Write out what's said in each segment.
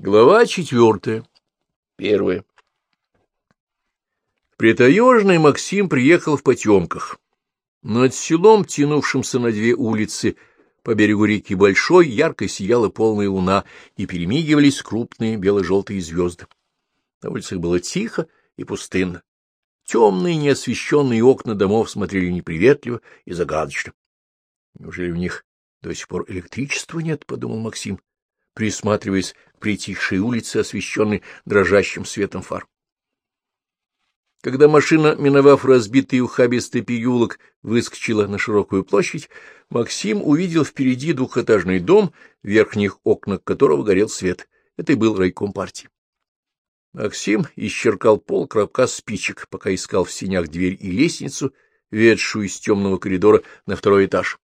Глава четвертая. Первая. Притаежный Максим приехал в потемках. Над селом, тянувшимся на две улицы, по берегу реки Большой, ярко сияла полная луна, и перемигивались крупные бело-желтые звезды. На улицах было тихо и пустынно. Темные неосвещенные окна домов смотрели неприветливо и загадочно. Неужели у них до сих пор электричества нет, — подумал Максим присматриваясь к притихшей улице, освещенной дрожащим светом фар. Когда машина, миновав разбитый ухабистый переулок, выскочила на широкую площадь, Максим увидел впереди двухэтажный дом, в верхних окнах которого горел свет. Это и был райком партии. Максим исчеркал пол коробка спичек, пока искал в синях дверь и лестницу, ведшую из темного коридора на второй этаж.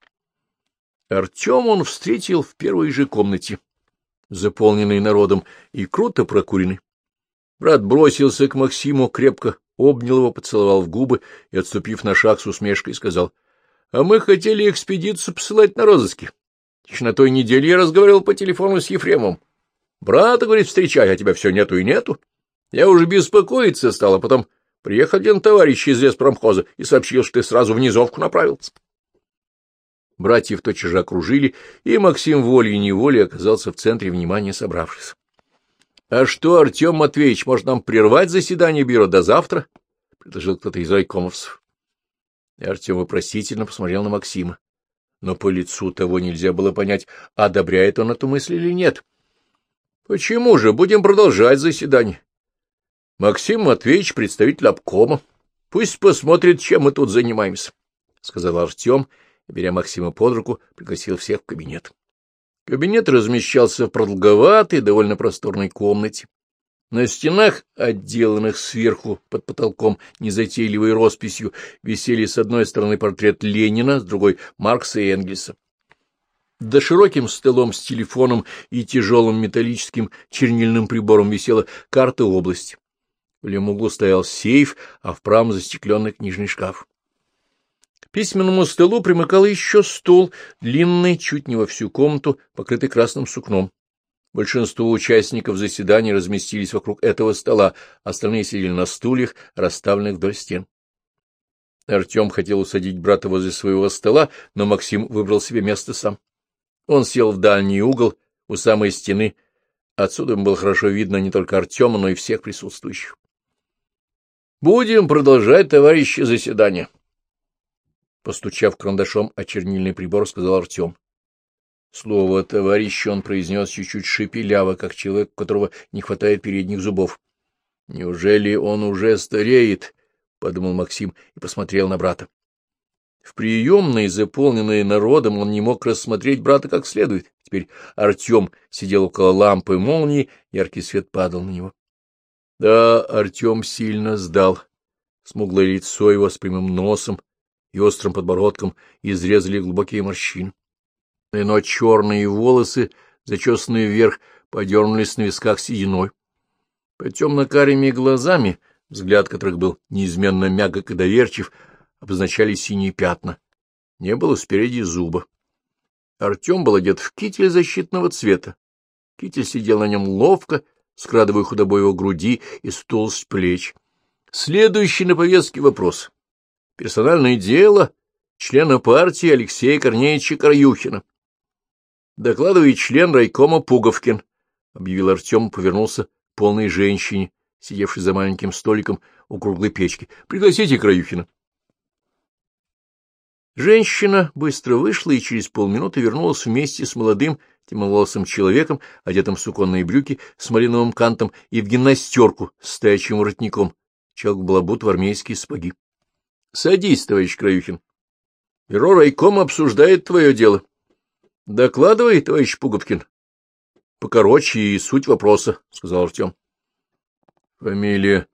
Артем он встретил в первой же комнате, заполненный народом и круто прокуренный. Брат бросился к Максиму, крепко обнял его, поцеловал в губы и, отступив на шаг с усмешкой, сказал, — А мы хотели экспедицию посылать на розыски. Еще на той неделе я разговаривал по телефону с Ефремом. Брата, говорит, встречай, а тебя все нету и нету. Я уже беспокоиться стал, а потом приехал один товарищ из леспромхоза и сообщил, что ты сразу в низовку направился. Братьев тотчас же окружили, и Максим волей-неволей оказался в центре внимания собравшихся. — А что, Артем Матвеевич, может нам прервать заседание бюро до завтра? — предложил кто-то из райкомовцев. Артем вопросительно посмотрел на Максима. Но по лицу того нельзя было понять, одобряет он эту мысль или нет. — Почему же? Будем продолжать заседание. Максим Матвеевич — представитель обкома. Пусть посмотрит, чем мы тут занимаемся, — сказал Артем, — беря Максима под руку, пригласил всех в кабинет. Кабинет размещался в продолговатой, довольно просторной комнате. На стенах, отделанных сверху под потолком незатейливой росписью, висели с одной стороны портрет Ленина, с другой — Маркса и Энгельса. За широким столом с телефоном и тяжелым металлическим чернильным прибором висела карта области. В левом углу стоял сейф, а в правом — застекленный книжный шкаф письменному столу примыкал еще стол, длинный, чуть не во всю комнату, покрытый красным сукном. Большинство участников заседания разместились вокруг этого стола, остальные сидели на стульях, расставленных вдоль стен. Артем хотел усадить брата возле своего стола, но Максим выбрал себе место сам. Он сел в дальний угол, у самой стены. Отсюда ему было хорошо видно не только Артема, но и всех присутствующих. — Будем продолжать, товарищи, заседание. Постучав карандашом о чернильный прибор, сказал Артем. Слово «товарищ» он произнес чуть-чуть шепеляво, как человек, у которого не хватает передних зубов. — Неужели он уже стареет? — подумал Максим и посмотрел на брата. В приемной, заполненной народом, он не мог рассмотреть брата как следует. Теперь Артем сидел около лампы молнии, яркий свет падал на него. Да, Артем сильно сдал. Смуглое лицо его с прямым носом, и острым подбородком изрезали глубокие морщины. Но черные волосы, зачесанные вверх, подернулись на висках сединой. По темно-карими глазами, взгляд которых был неизменно мягок и доверчив, обозначали синие пятна. Не было спереди зуба. Артем был одет в китель защитного цвета. Китель сидел на нем ловко, скрадывая худобой его груди и стул с плеч. Следующий на повестке вопрос персональное дело члена партии Алексея Корнеевича Краюхина. Докладывает член райкома Пуговкин, — объявил Артем, повернулся к полной женщине, сидевшей за маленьким столиком у круглой печки. — Пригласите Краюхина. Женщина быстро вышла и через полминуты вернулась вместе с молодым темноволосым человеком, одетым в суконные брюки с малиновым кантом и в гимнастерку с стоячим воротником. Человек был обут в армейские сапоги. — Садись, товарищ Краюхин. Бюро райком обсуждает твое дело. — Докладывай, товарищ Пуговкин. — Покороче и суть вопроса, — сказал Артем. Фамилия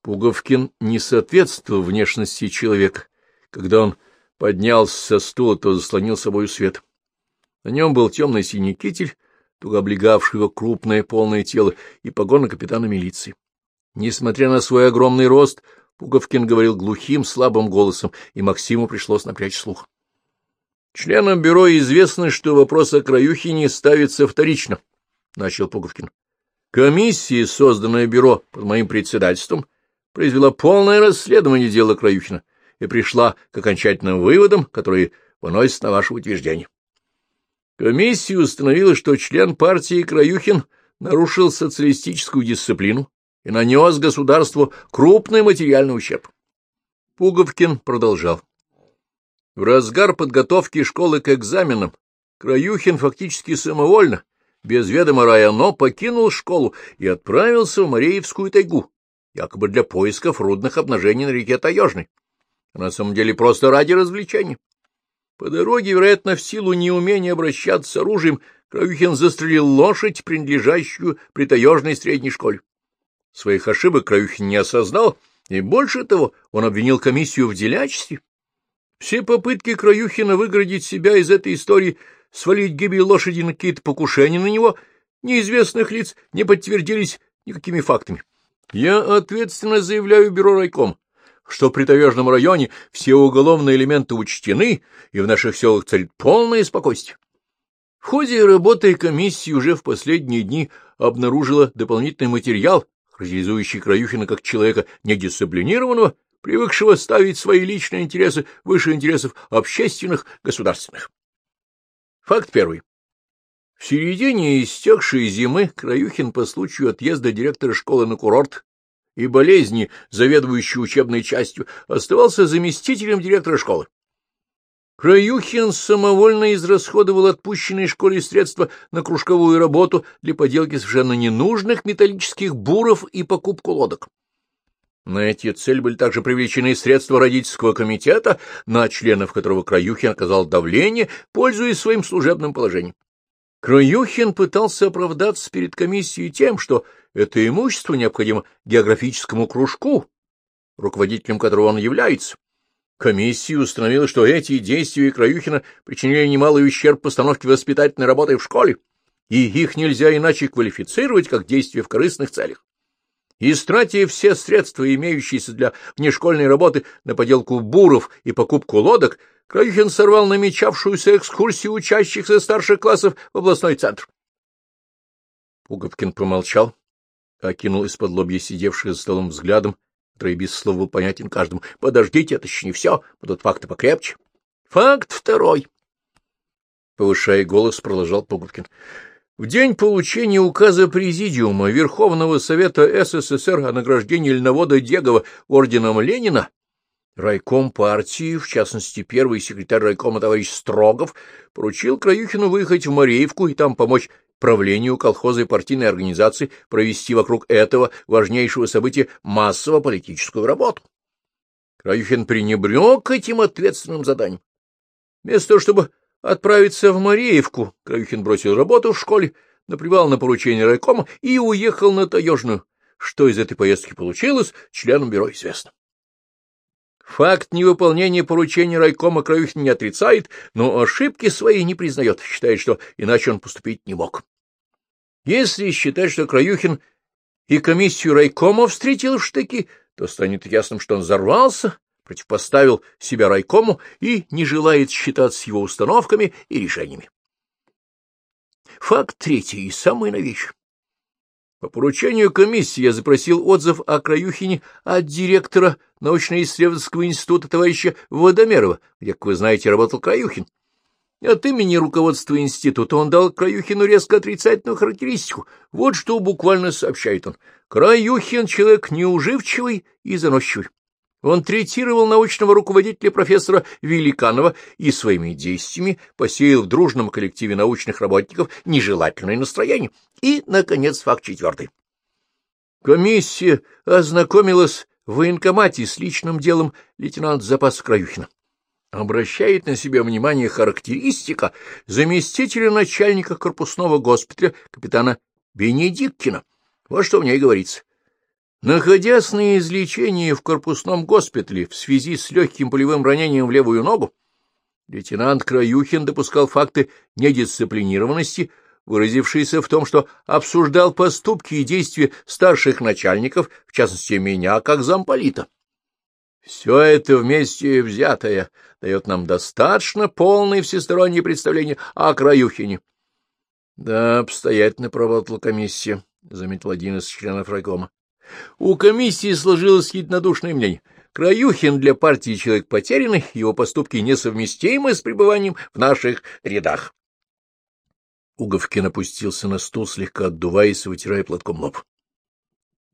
Пуговкин не соответствовала внешности человека. Когда он поднялся со стула, то заслонил собою свет. На нем был темный синий китель, туго облегавший его крупное полное тело, и погоны капитана милиции. Несмотря на свой огромный рост, Пуговкин говорил глухим, слабым голосом, и Максиму пришлось напрячь слух. Членам бюро известно, что вопрос о Краюхине ставится вторично, — начал Пуговкин. Комиссия, созданная бюро под моим председательством, произвела полное расследование дела Краюхина и пришла к окончательным выводам, которые выносят на ваше утверждение. Комиссия установила, что член партии Краюхин нарушил социалистическую дисциплину и нанес государству крупный материальный ущерб. Пуговкин продолжал. В разгар подготовки школы к экзаменам Краюхин фактически самовольно, без ведома районо, покинул школу и отправился в Мареевскую тайгу, якобы для поисков рудных обнажений на реке Таежной, на самом деле просто ради развлечения. По дороге, вероятно, в силу неумения обращаться с оружием, Краюхин застрелил лошадь, принадлежащую притаежной средней школе. Своих ошибок Краюхин не осознал, и больше того, он обвинил комиссию в делячестве. Все попытки Краюхина выградить себя из этой истории, свалить гибель лошади на какие-то покушения на него, неизвестных лиц, не подтвердились никакими фактами. Я ответственно заявляю бюро райком, что при таежном районе все уголовные элементы учтены, и в наших селах царит полное спокойствие. В ходе работы комиссии уже в последние дни обнаружила дополнительный материал, характеризующий Краюхина как человека недисциплинированного, привыкшего ставить свои личные интересы выше интересов общественных, государственных. Факт первый. В середине истекшей зимы Краюхин по случаю отъезда директора школы на курорт и болезни, заведующей учебной частью, оставался заместителем директора школы. Краюхин самовольно израсходовал отпущенные школе средства на кружковую работу для поделки совершенно ненужных металлических буров и покупку лодок. На эти цели были также привлечены средства родительского комитета, на членов которого Краюхин оказал давление, пользуясь своим служебным положением. Краюхин пытался оправдаться перед комиссией тем, что это имущество необходимо географическому кружку, руководителем которого он является. Комиссия установила, что эти действия Краюхина причинили немалый ущерб постановке воспитательной работы в школе, и их нельзя иначе квалифицировать как действия в корыстных целях. Истратив все средства, имеющиеся для внешкольной работы на поделку буров и покупку лодок, Краюхин сорвал намечавшуюся экскурсию учащихся старших классов в областной центр. Пуговкин помолчал, окинул из-под лобья сидевших за столом взглядом который без слов был понятен каждому. Подождите, это еще не все, будут факты покрепче. Факт второй. Повышая голос, продолжал Пуговкин. В день получения указа Президиума Верховного Совета СССР о награждении льновода Дегова орденом Ленина райком партии, в частности, первый секретарь райкома товарищ Строгов, поручил Краюхину выехать в Мареевку и там помочь правлению колхоза и партийной организации провести вокруг этого важнейшего события массово-политическую работу. Краюхин пренебрег этим ответственным заданием. Вместо того, чтобы отправиться в Мареевку, Краюхин бросил работу в школе, наплевал на поручение райкома и уехал на Таежную. Что из этой поездки получилось, членам бюро известно. Факт невыполнения поручения райкома Краюхин не отрицает, но ошибки свои не признает, считает, что иначе он поступить не мог. Если считать, что Краюхин и комиссию райкома встретил в штыки, то станет ясным, что он взорвался, противопоставил себя райкому и не желает считаться его установками и решениями. Факт третий и самый новейший. По поручению комиссии я запросил отзыв о Краюхине от директора научно-исследовательского института товарища Водомерова, где, как вы знаете, работал Краюхин. От имени руководства института он дал Краюхину резко отрицательную характеристику. Вот что буквально сообщает он. Краюхин — человек неуживчивый и заносчивый. Он третировал научного руководителя профессора Великанова и своими действиями посеял в дружном коллективе научных работников нежелательное настроение. И, наконец, факт четвертый. Комиссия ознакомилась в военкомате с личным делом лейтенанта запаса Краюхина. Обращает на себя внимание характеристика заместителя начальника корпусного госпиталя капитана Бенедиккина. Вот что в ней говорится. Находясь на излечении в корпусном госпитале в связи с легким пулевым ранением в левую ногу, лейтенант Краюхин допускал факты недисциплинированности, выразившиеся в том, что обсуждал поступки и действия старших начальников, в частности, меня, как замполита. Все это вместе взятое дает нам достаточно полное всестороннее представление о Краюхине. — Да, обстоятельно проработала комиссия, —— заметил один из членов райкома. — У комиссии сложилось единодушное мнение. Краюхин для партии человек потерянный, его поступки несовместимы с пребыванием в наших рядах. Уговкин опустился на стул, слегка отдуваясь и вытирая платком лоб.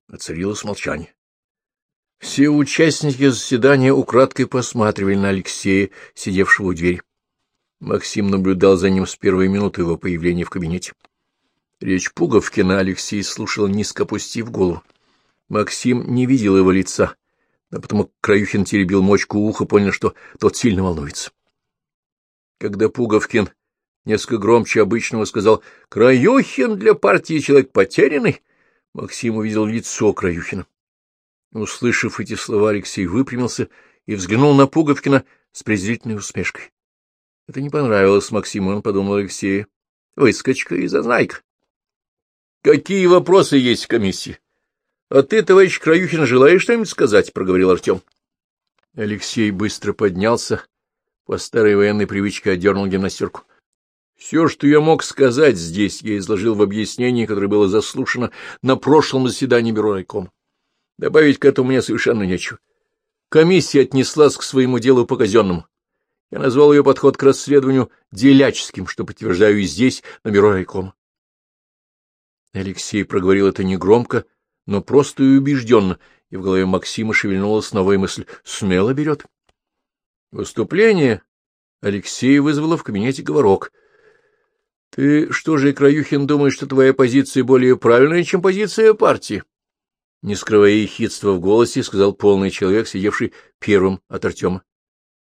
Оцарилось молчание. Все участники заседания украдкой посматривали на Алексея, сидевшего у двери. Максим наблюдал за ним с первой минуты его появления в кабинете. Речь Пуговкина Алексей слушал, низко опустив голову. Максим не видел его лица, но потому Краюхин теребил мочку уха, понял, что тот сильно волнуется. Когда Пуговкин несколько громче обычного сказал «Краюхин для партии человек потерянный», Максим увидел лицо Краюхина. Услышав эти слова, Алексей выпрямился и взглянул на Пуговкина с презрительной усмешкой. Это не понравилось Максиму, он подумал Алексею. Выскочка и зазнайка. — Какие вопросы есть в комиссии? — А ты, товарищ Краюхин, желаешь что-нибудь сказать? — проговорил Артем. Алексей быстро поднялся, по старой военной привычке одернул гимнастерку. Все, что я мог сказать здесь, я изложил в объяснении, которое было заслушано на прошлом заседании бюро райкома. Добавить к этому мне совершенно нечего. Комиссия отнеслась к своему делу по казенному. Я назвал ее подход к расследованию деляческим, что подтверждаю и здесь, на бюро райкома. Алексей проговорил это негромко, но просто и убежденно, и в голове Максима шевельнулась новая мысль — смело берет. Выступление Алексея вызвало в кабинете говорок. — Ты что же, Краюхин, думаешь, что твоя позиция более правильная, чем позиция партии? Не скрывая ехидства в голосе, сказал полный человек, сидевший первым от Артема.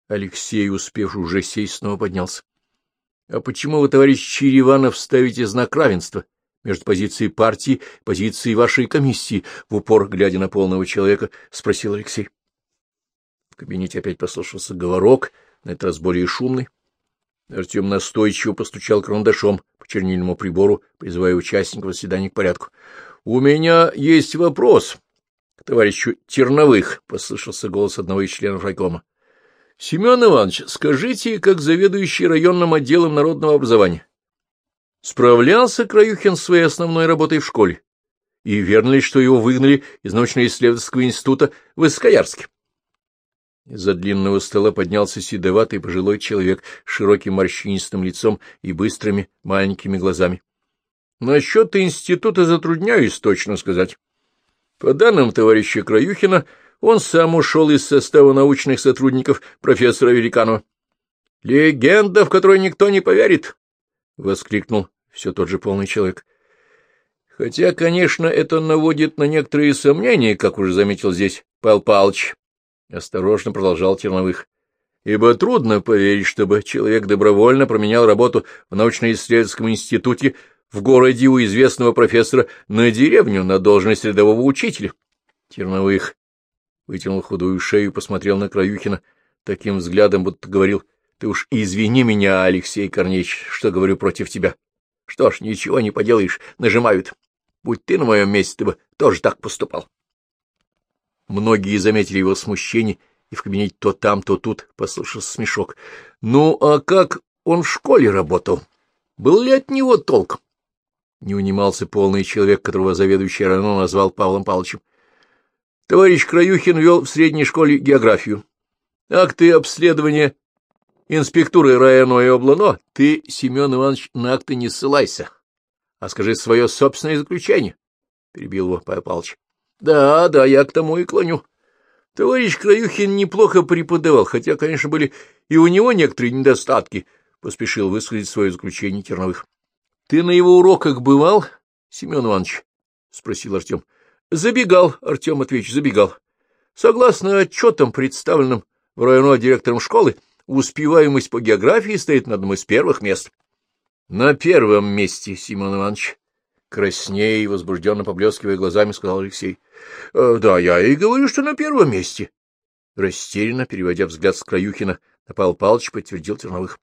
Алексей, успевший уже сесть, снова поднялся. — А почему вы, товарищ Череванов, ставите знак равенства? Между позицией партии и позицией вашей комиссии, в упор, глядя на полного человека, спросил Алексей. В кабинете опять послышался говорок, на этот раз более шумный. Артем настойчиво постучал карандашом по чернильному прибору, призывая участников заседания к порядку. — У меня есть вопрос к товарищу Терновых, — послышался голос одного из членов райкома. — Семен Иванович, скажите, как заведующий районным отделом народного образования, Справлялся Краюхин с своей основной работой в школе. И верно ли, что его выгнали из научно-исследовательского института в Искоярске? Из-за длинного стола поднялся седоватый пожилой человек с широким морщинистым лицом и быстрыми маленькими глазами. Насчет института затрудняюсь точно сказать. По данным товарища Краюхина, он сам ушел из состава научных сотрудников профессора Великанова. Легенда, в которой никто не поверит, — воскликнул все тот же полный человек. Хотя, конечно, это наводит на некоторые сомнения, как уже заметил здесь Павел Павлович. Осторожно продолжал Терновых. Ибо трудно поверить, чтобы человек добровольно променял работу в научно-исследовательском институте в городе у известного профессора на деревню, на должность рядового учителя. Терновых вытянул худую шею и посмотрел на Краюхина таким взглядом, будто говорил, — Ты уж извини меня, Алексей Корнеевич, что говорю против тебя. Что ж, ничего не поделаешь, нажимают. Будь ты на моем месте, ты бы тоже так поступал. Многие заметили его смущение, и в кабинете то там, то тут послышался смешок. Ну, а как он в школе работал? Был ли от него толк? Не унимался полный человек, которого заведующий рано назвал Павлом Павловичем. Товарищ Краюхин вел в средней школе географию. Акты обследования инспектуры района и облано, ты, Семен Иванович, на акты не ссылайся, а скажи свое собственное заключение, — перебил его Павел Павлович. — Да, да, я к тому и клоню. Товарищ Краюхин неплохо преподавал, хотя, конечно, были и у него некоторые недостатки, — поспешил высказать свое заключение Терновых. — Ты на его уроках бывал, Семен Иванович? — спросил Артем. — Забегал, Артем Матвеевич, забегал. Согласно отчетам, представленным в районо директором школы, — успеваемость по географии стоит на одном из первых мест. — На первом месте, Симон Иванович. Краснее и возбужденно поблескивая глазами, сказал Алексей. «Э, — Да, я и говорю, что на первом месте. Растерянно, переводя взгляд с Краюхина, на Павел Павлович подтвердил Терновых.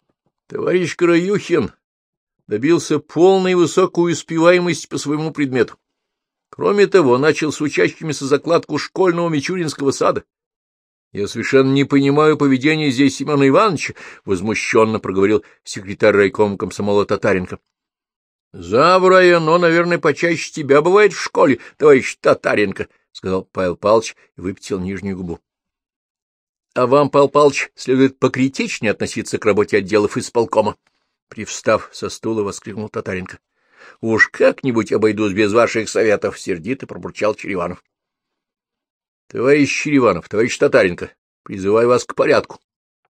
— Товарищ Краюхин добился полной высокой успеваемости по своему предмету. Кроме того, начал с учащимися закладку школьного Мичуринского сада. Я совершенно не понимаю поведения здесь Семена Ивановича, — возмущенно проговорил секретарь райкома комсомола Татаренко. Заврая, но, наверное, почаще тебя бывает в школе, товарищ Татаренко, — сказал Павел Павлович и выпятил нижнюю губу. — А вам, Павел Павлович, следует покритичнее относиться к работе отделов исполкома. Привстав со стула, воскликнул Татаренко. — Уж как-нибудь обойдусь без ваших советов, — сердито пробурчал Череванов. — Товарищ Череванов, товарищ Татаренко, призываю вас к порядку.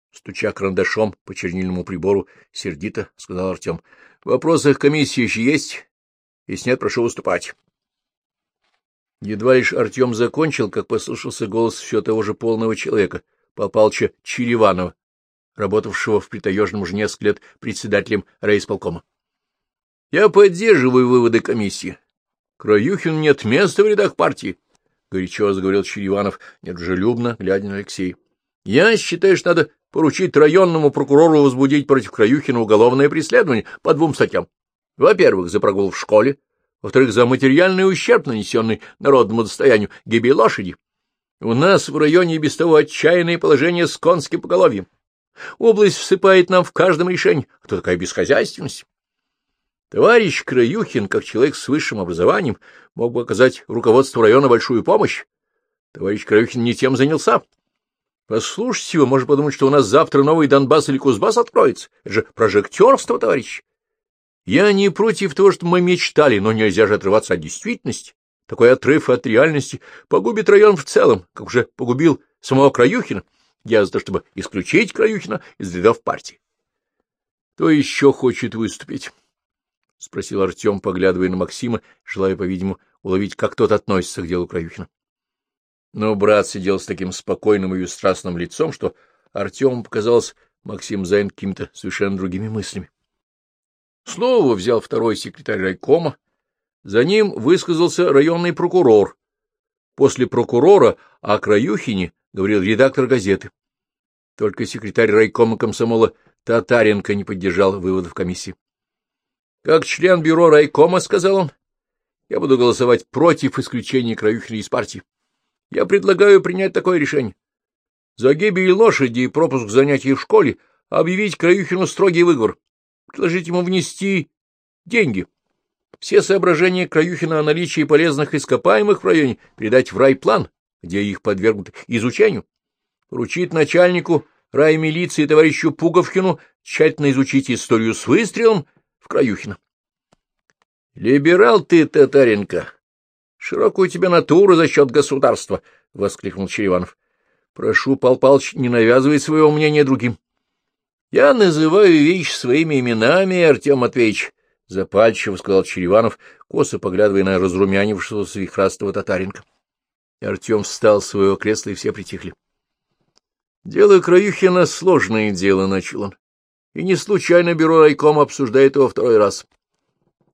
Стуча карандашом по чернильному прибору, сердито сказал Артем. — В вопросах комиссии еще есть? Если нет, прошу выступать. Едва лишь Артем закончил, как послышался голос все того же полного человека, Пал Палча Череванова, работавшего в Притаежном уже несколько лет председателем райисполкома. — Я поддерживаю выводы комиссии. Краюхин нет места в рядах партии, — горячо заговорил Череванов, недружелюбно, глядя на Алексея. — Я считаю, что надо поручить районному прокурору возбудить против Краюхина уголовное преследование по двум статьям. Во-первых, за прогул в школе, во-вторых, за материальный ущерб, нанесенный народному достоянию, гибель лошади. У нас в районе без того отчаянное положение с конским поголовьем. Область всыпает нам в каждом решении. А то такая бесхозяйственность? Товарищ Краюхин, как человек с высшим образованием, мог бы оказать руководству района большую помощь. Товарищ Краюхин не тем занялся. Послушайте его, может подумать, что у нас завтра новый Донбасс или Кузбасс откроется. Это же прожектерство, товарищ. Я не против того, что мы мечтали, но нельзя же отрываться от действительности. Такой отрыв от реальности погубит район в целом, как уже погубил самого Краюхина. Я за то, чтобы исключить Краюхина из рядов партии. — Кто еще хочет выступить? — спросил Артем, поглядывая на Максима, желая, по-видимому, уловить, как тот относится к делу Краюхина. Но брат сидел с таким спокойным и бесстрастным лицом, что Артему показалось, Максим занят какими-то совершенно другими мыслями. Слово взял второй секретарь райкома, за ним высказался районный прокурор. После прокурора о Краюхине говорил редактор газеты. Только секретарь райкома комсомола Татаренко не поддержал выводов комиссии. Как член бюро райкома, — сказал он, — я буду голосовать против исключения Краюхина из партии. Я предлагаю принять такое решение. За гибель лошади и пропуск занятий в школе объявить Краюхину строгий выговор предложить ему внести деньги. Все соображения Краюхина о наличии полезных ископаемых в районе передать в райплан, где их подвергнут изучению. Поручить начальнику раймилиции товарищу Пуговкину тщательно изучить историю с выстрелом Краюхина. — Либерал ты, Татаренко! Широкую тебе натуру за счет государства! — воскликнул Череванов. — Прошу, Пал Палыч, не навязывай своего мнения другим. — Я называю вещи своими именами, Артем Матвеевич, — запальчиво сказал Череванов, косо поглядывая на разрумянившегося вихрастого татаринка. Артем встал с своего кресла, и все притихли. — Дело Краюхина — сложное дело, — начал он. И не случайно бюро райком обсуждает его второй раз.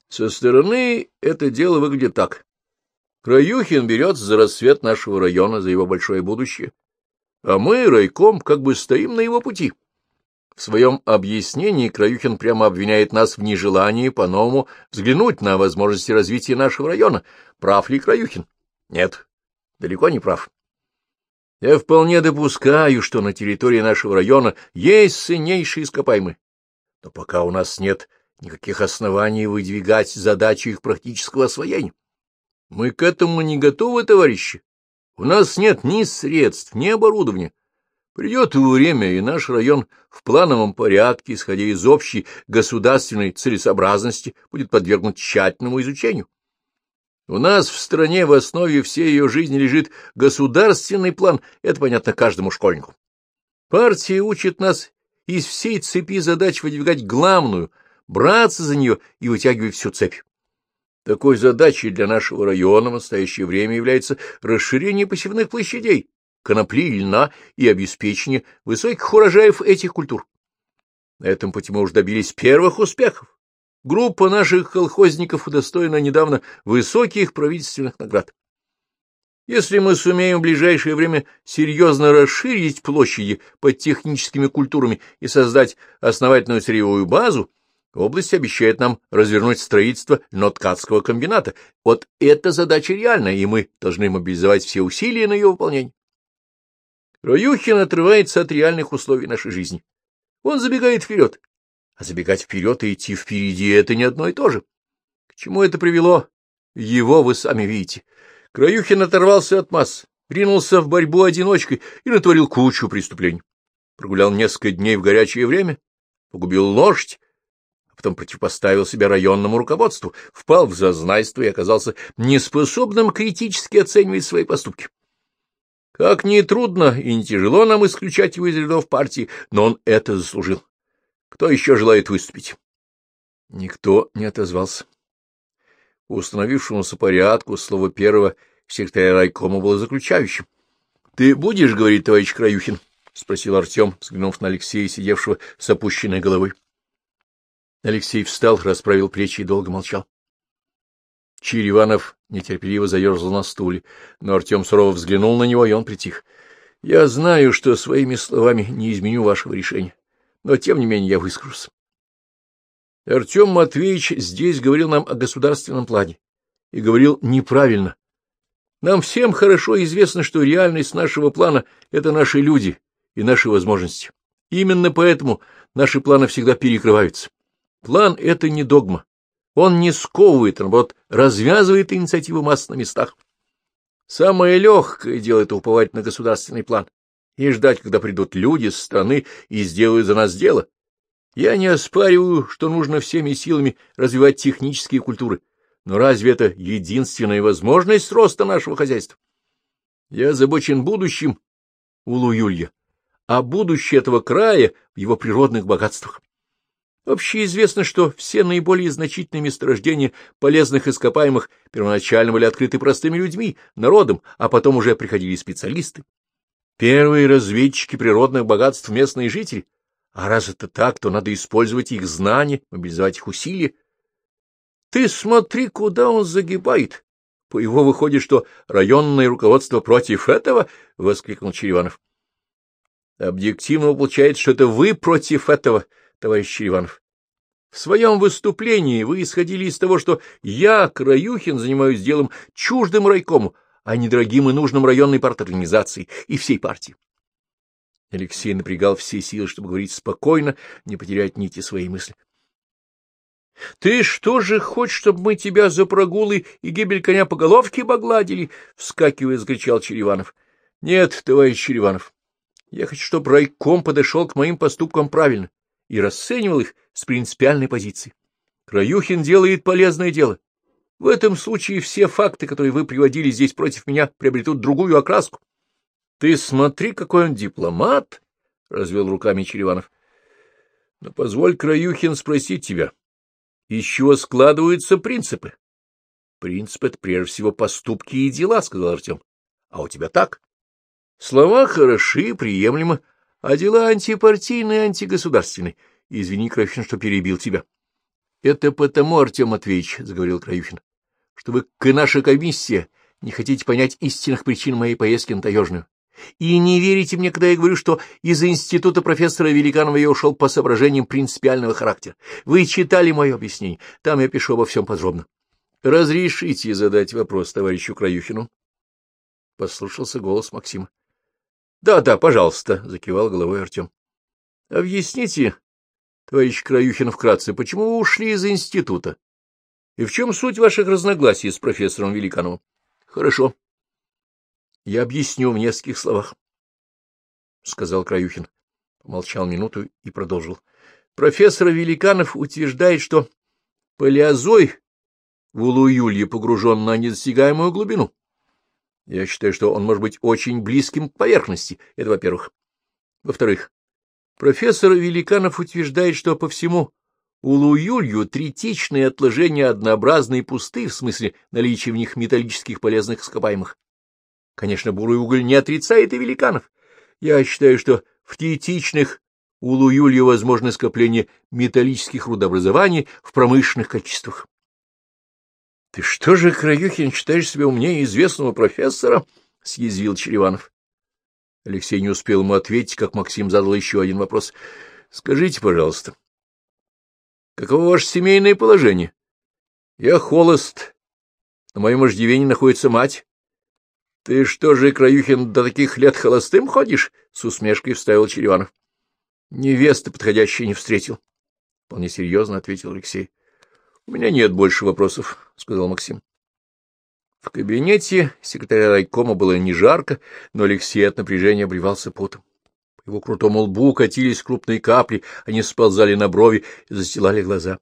Со стороны это дело выглядит так. Краюхин берется за рассвет нашего района, за его большое будущее, а мы, райком, как бы стоим на его пути. В своем объяснении Краюхин прямо обвиняет нас в нежелании по-новому взглянуть на возможности развития нашего района. Прав ли Краюхин? Нет, далеко не прав. Я вполне допускаю, что на территории нашего района есть ценнейшие ископаемые. Но пока у нас нет никаких оснований выдвигать задачу их практического освоения. Мы к этому не готовы, товарищи. У нас нет ни средств, ни оборудования. Придет время, и наш район в плановом порядке, исходя из общей государственной целесообразности, будет подвергнут тщательному изучению. У нас в стране в основе всей ее жизни лежит государственный план, это понятно каждому школьнику. Партия учит нас из всей цепи задач выдвигать главную, браться за нее и вытягивать всю цепь. Такой задачей для нашего района в настоящее время является расширение посевных площадей, конопли и льна и обеспечение высоких урожаев этих культур. На этом пути мы уже добились первых успехов. Группа наших колхозников удостоена недавно высоких правительственных наград. Если мы сумеем в ближайшее время серьезно расширить площади под техническими культурами и создать основательную сырьевую базу, область обещает нам развернуть строительство льноткацкого комбината. Вот эта задача реальная, и мы должны мобилизовать все усилия на ее выполнение. Роюхин отрывается от реальных условий нашей жизни. Он забегает вперед. А забегать вперед и идти впереди — это не одно и то же. К чему это привело? Его вы сами видите. Краюхин оторвался от масс, ринулся в борьбу одиночкой и натворил кучу преступлений. Прогулял несколько дней в горячее время, погубил лошадь, а потом противопоставил себя районному руководству, впал в зазнайство и оказался неспособным критически оценивать свои поступки. Как ни трудно и не тяжело нам исключать его из рядов партии, но он это заслужил. Кто еще желает выступить? Никто не отозвался. По установившемуся порядку слово первого секретаря райкома было заключающим. — Ты будешь говорить, товарищ Краюхин? — спросил Артем, взглянув на Алексея, сидевшего с опущенной головой. Алексей встал, расправил плечи и долго молчал. Чириванов нетерпеливо заерзал на стуле, но Артем сурово взглянул на него, и он притих. — Я знаю, что своими словами не изменю вашего решения, но тем не менее я выскажусь. Артем Матвеевич здесь говорил нам о государственном плане и говорил неправильно. Нам всем хорошо известно, что реальность нашего плана — это наши люди и наши возможности. Именно поэтому наши планы всегда перекрываются. План — это не догма. Он не сковывает, наоборот, развязывает инициативу масс на местах. Самое легкое дело — это уповать на государственный план и ждать, когда придут люди с страны и сделают за нас дело. Я не оспариваю, что нужно всеми силами развивать технические культуры, но разве это единственная возможность роста нашего хозяйства? Я озабочен будущим Улу-Юлья, а будущее этого края в его природных богатствах. Общеизвестно, что все наиболее значительные месторождения полезных ископаемых первоначально были открыты простыми людьми, народом, а потом уже приходили специалисты. Первые разведчики природных богатств местные жители. А раз это так, то надо использовать их знания, мобилизовать их усилия. Ты смотри, куда он загибает. По его выходит, что районное руководство против этого, — воскликнул Череванов. Объективно получается, что это вы против этого, — товарищ Череванов. В своем выступлении вы исходили из того, что я, Краюхин, занимаюсь делом чуждым райкому, а не дорогим и нужным районной парторганизации и всей партии. Алексей напрягал все силы, чтобы говорить спокойно, не потерять нити своей мысли. — Ты что же хочешь, чтобы мы тебя за прогулы и гибель коня по головке погладили? — вскакивая, закричал Череванов. — Нет, товарищ Череванов, я хочу, чтобы райком подошел к моим поступкам правильно и расценивал их с принципиальной позиции. Краюхин делает полезное дело. В этом случае все факты, которые вы приводили здесь против меня, приобретут другую окраску. — Ты смотри, какой он дипломат! — развел руками Череванов. — Но позволь, Краюхин, спросить тебя, из чего складываются принципы? — Принцип — это прежде всего поступки и дела, — сказал Артем. — А у тебя так? Слова хороши, приемлемы, а дела антипартийные, антигосударственные. Извини, Краюхин, что перебил тебя. — Это потому, Артем Матвеевич, — заговорил Краюхин, — что вы, к наша комиссия, не хотите понять истинных причин моей поездки на Таежную. И не верите мне, когда я говорю, что из института профессора Великанова я ушел по соображениям принципиального характера. Вы читали мое объяснение, там я пишу обо всем подробно. — Разрешите задать вопрос товарищу Краюхину? Послушался голос Максима. Да, да, пожалуйста, — закивал головой Артем. — Объясните, товарищ Краюхин, вкратце, почему вы ушли из института? И в чем суть ваших разногласий с профессором Великановым? — Хорошо. — Я объясню в нескольких словах, — сказал Краюхин. Помолчал минуту и продолжил. — Профессор Великанов утверждает, что палеозой в Улу-Юлье погружен на недосягаемую глубину. Я считаю, что он может быть очень близким к поверхности, это во-первых. Во-вторых, профессор Великанов утверждает, что по всему Улу-Юлью третичные отложения однообразные и пусты, в смысле наличия в них металлических полезных ископаемых. Конечно, бурый уголь не отрицает и Великанов. Я считаю, что в третичных Улу-Юлью возможно скопление металлических рудообразований в промышленных качествах. — Ты что же, Краюхин, считаешь себя умнее известного профессора? — съязвил Череванов. Алексей не успел ему ответить, как Максим задал еще один вопрос. — Скажите, пожалуйста, каково ваше семейное положение? — Я холост. На моем иждивении находится мать. — Ты что же, Краюхин, до таких лет холостым ходишь? — с усмешкой вставил Череванов. — Невесты подходящей не встретил. — вполне серьезно ответил Алексей. — У меня нет больше вопросов, — сказал Максим. В кабинете секретаря райкома было не жарко, но Алексей от напряжения обливался потом. Его крутому лбу катились крупные капли, они сползали на брови и застилали глаза.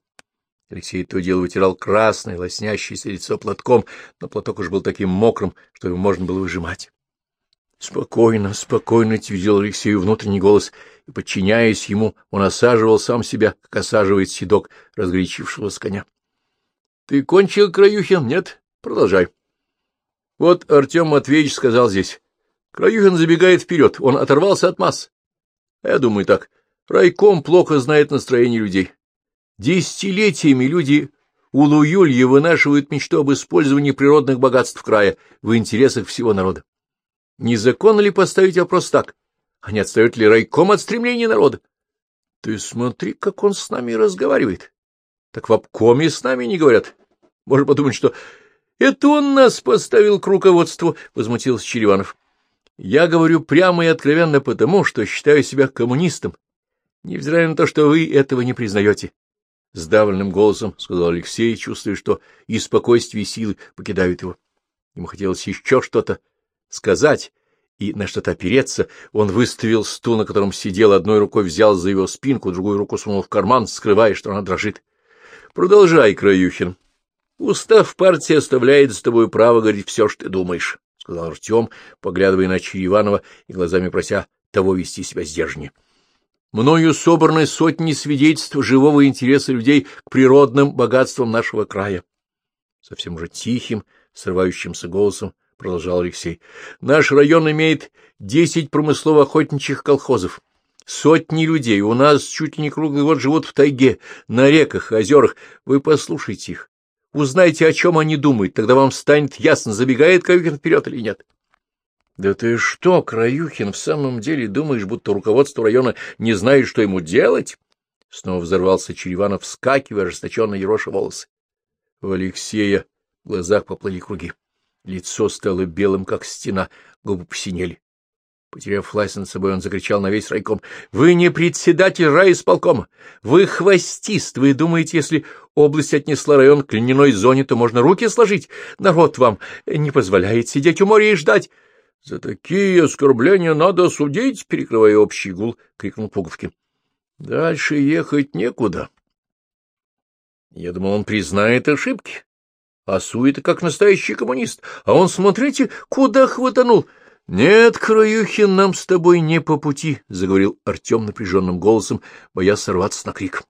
Алексей то дело вытирал красное, лоснящееся лицо платком, но платок уж был таким мокрым, что его можно было выжимать. — Спокойно, спокойно, — твердил Алексею внутренний голос, и, подчиняясь ему, он осаживал сам себя, как осаживает седок разгорячившегося коня. — Ты кончил, Краюхин? Нет? Продолжай. Вот Артем Матвеевич сказал здесь. Краюхин забегает вперед, он оторвался от масс. Я думаю так. Райком плохо знает настроение людей. Десятилетиями люди у Луюлья вынашивают мечту об использовании природных богатств края в интересах всего народа. Незаконно ли поставить вопрос так? А не отстает ли райком от стремления народа? Ты смотри, как он с нами разговаривает. Так в обкоме с нами не говорят. Можно подумать, что это он нас поставил к руководству, — возмутился Череванов. Я говорю прямо и откровенно потому, что считаю себя коммунистом, невзирая на то, что вы этого не признаете. — сдавленным голосом сказал Алексей, чувствуя, что и спокойствие, и силы покидают его. Ему хотелось еще что-то сказать и на что-то опереться. Он выставил стул, на котором сидел, одной рукой взял за его спинку, другую руку сунул в карман, скрывая, что она дрожит. — Продолжай, Краюхин. Устав партии оставляет за тобой право говорить все, что ты думаешь, — сказал Артем, поглядывая на Череванова и глазами прося того вести себя сдержаннее. Мною собраны сотни свидетельств живого интереса людей к природным богатствам нашего края. Совсем уже тихим, срывающимся голосом продолжал Алексей. Наш район имеет десять промыслово-охотничьих колхозов. Сотни людей у нас чуть ли не круглый год живут в тайге, на реках, озерах. Вы послушайте их. Узнайте, о чем они думают, тогда вам станет ясно, забегает Каюкин вперед или нет. — Да ты что, Краюхин, в самом деле думаешь, будто руководство района не знает, что ему делать? Снова взорвался Череванов, вскакивая, ожесточенно ероша волосы. В Алексея в глазах поплыли круги. Лицо стало белым, как стена, губы посинели. Потеряв власть над собой, он закричал на весь райком. — Вы не председатель райисполкома! Вы хвостист! Вы думаете, если область отнесла район к льняной зоне, то можно руки сложить? Народ вам не позволяет сидеть у моря и ждать. — За такие оскорбления надо судить, — перекрывая общий гул, — крикнул Пуговкин. — Дальше ехать некуда. Я думал, он признает ошибки. А суета, как настоящий коммунист. А он, смотрите, куда хватанул. — Нет, Краюхин, нам с тобой не по пути, — заговорил Артем напряженным голосом, боясь сорваться на крик.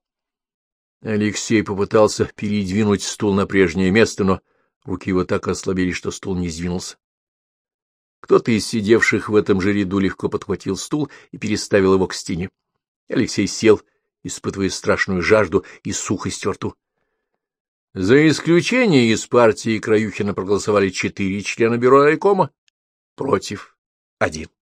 Алексей попытался передвинуть стул на прежнее место, но руки его так ослабели, что стул не сдвинулся. Кто-то из сидевших в этом же ряду легко подхватил стул и переставил его к стене. Алексей сел, испытывая страшную жажду и сухость во рту. За исключение из партии Краюхина проголосовали четыре члена бюро райкома, против один.